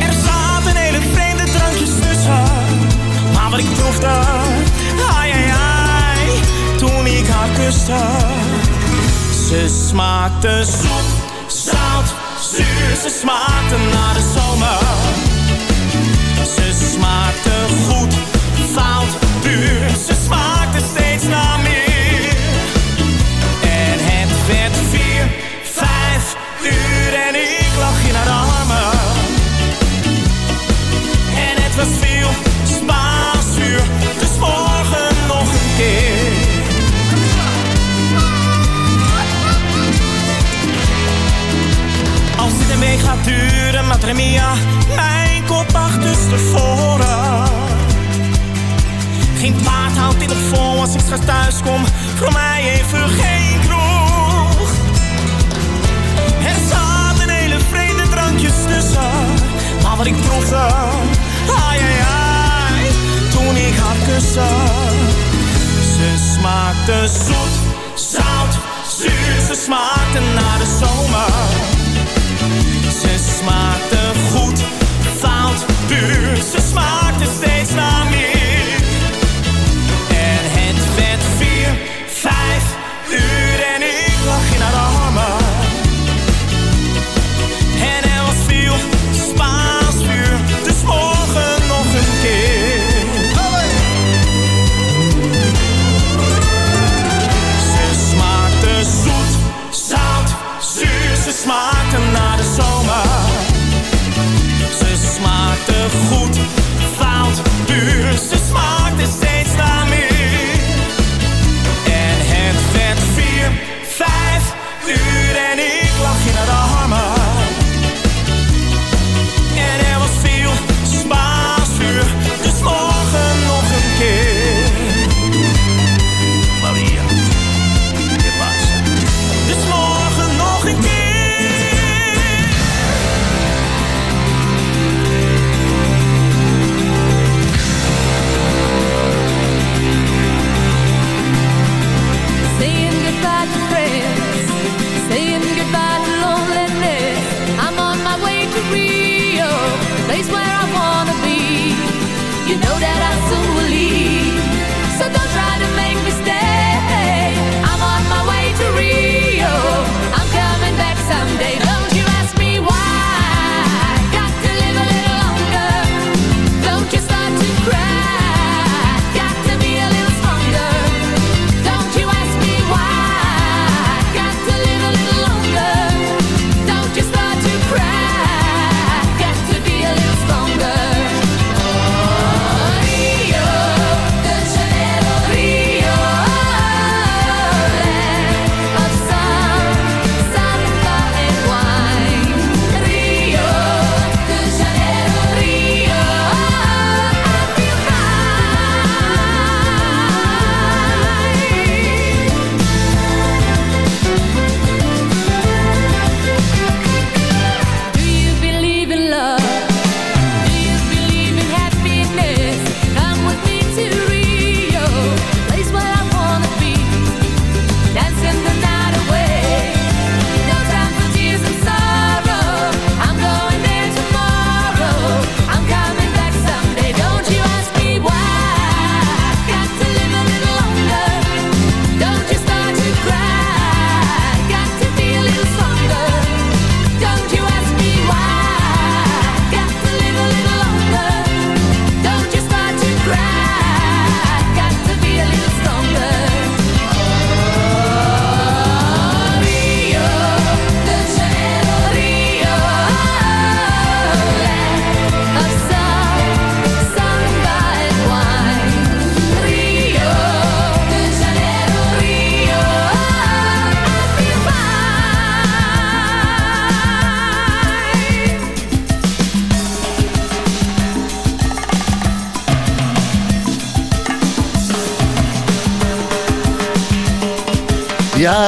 Er zaten hele vreemde drankjes tussen, maar wat ik proefde, ai ai ai, toen ik haar kuste. Ze smaakte zoet, zout, zuur, ze smaakte naar de zomer. Ze smaakte goed, fout, puur, ze smaakte Gaat duren, Matremia, mijn kop achterstevoren. Geen paard houdt dit nog vol als ik straks thuis kom. Voor mij even geen kroeg. Er zaten hele vreemde drankjes tussen. Maar wat ik proefde, ai ai ai, toen ik haar kuste. Ze smaakte zoet, zout, zuur. Ze smaakte naar de zomer. Puur. Ze smaakte steeds naar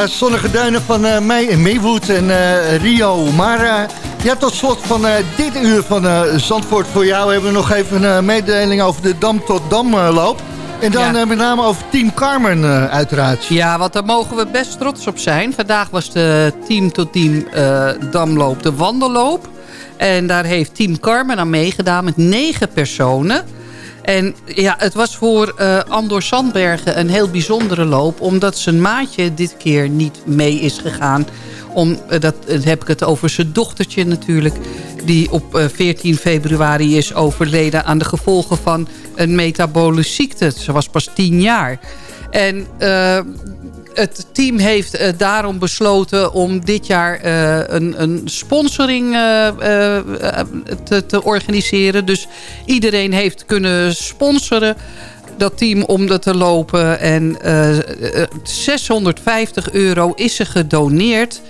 Ja, zonnige duinen van eh Mei en Maywood en eh, Rio. Maar eh, ja, tot slot van dit uur van Zandvoort voor jou... hebben we nog even een mededeling over de Dam tot Dam loop. En dan Ja. met name over Team Carmen uiteraard. Ja, want daar mogen we best trots op zijn. Vandaag was de team tot team Damloop de wandelloop. En daar heeft team Carmen aan meegedaan met negen personen. En ja, het was voor eh, Andor Sandbergen een heel bijzondere loop... omdat zijn maatje dit keer niet mee is gegaan. Om, eh, dat eh, heb ik het over zijn dochtertje natuurlijk... die op eh, 14 februari is overleden aan de gevolgen van een metabole ziekte. Ze was pas 10 jaar. En het team heeft eh, daarom besloten om dit jaar eh, een, een sponsoring eh, te, te organiseren. Dus iedereen heeft kunnen sponsoren dat team om dat te lopen. En eh, eh, 650 euro is er gedoneerd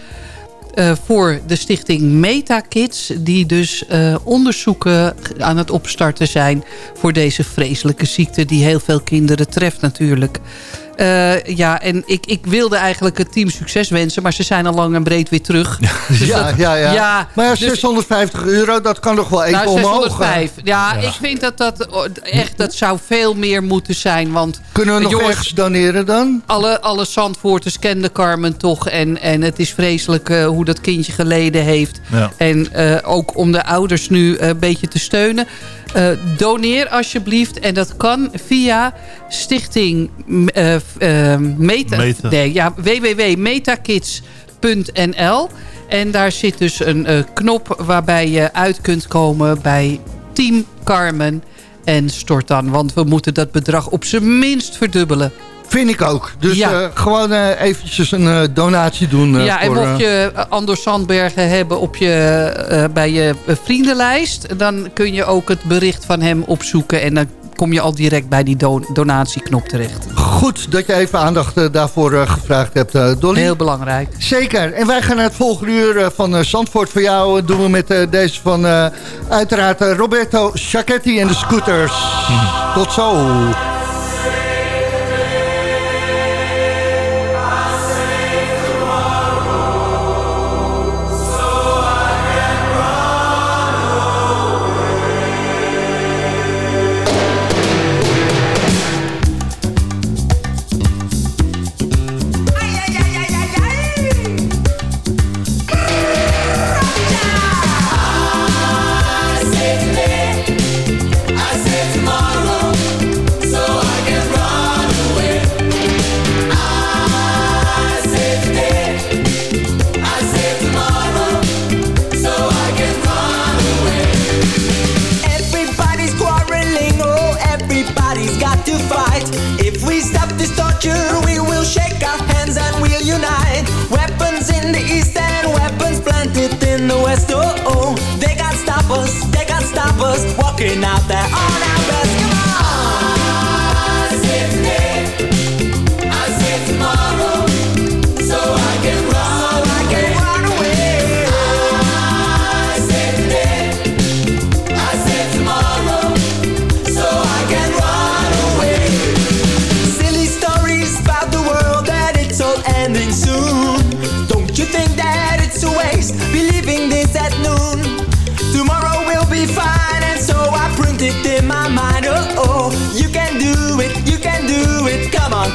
voor de stichting MetaKids... die dus onderzoeken aan het opstarten zijn... voor deze vreselijke ziekte die heel veel kinderen treft natuurlijk. Eh, ja, en ik, ik wilde eigenlijk het team succes wensen... maar ze zijn al lang en breed weer terug. [laughs] Dus ja, dat- ja, ja, ja, Maar ja, dus- 650 euro, dat kan nog wel even nou, omhoog. 605. gaan. Ja, ik vind dat dat oh, echt, dat zou veel meer moeten zijn. Want Kunnen we nog jongens, ergens doneren dan? alle, alle Zandvoorters kenden Carmen toch. En, en het is vreselijk eh, hoe dat kindje geleden heeft. Ja. En eh, ook om de ouders nu eh, een beetje te steunen. Eh, doneer alsjeblieft. En dat kan via stichting eh, eh, Meta, Meta. Nee, ja, www.metakids.nl. En daar zit dus een knop waarbij je uit kunt komen bij Team Carmen. En stort dan, want we moeten dat bedrag op zijn minst verdubbelen. Vind ik ook. Dus Ja. eh, gewoon eh, eventjes een eh, donatie doen. eh, ja, en voor, mocht eh, je Anders Sandbergen hebben op je, eh, bij je vriendenlijst... dan kun je ook het bericht van hem opzoeken... en dan kom je al direct bij die don- donatieknop terecht. Goed dat je even aandacht daarvoor eh, gevraagd hebt, eh, Dolly. Heel belangrijk. Zeker. En wij gaan naar het volgende uur eh, van eh, Zandvoort voor jou. doen we met eh, deze van eh, uiteraard Roberto Sacchetti en de Scooters. Tot zo.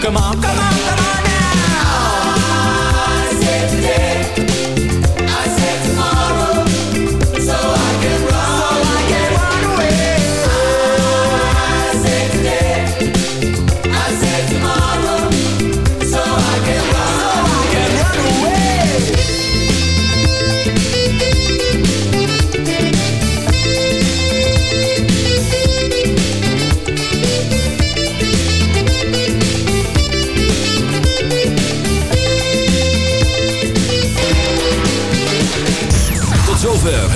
Come on, come on,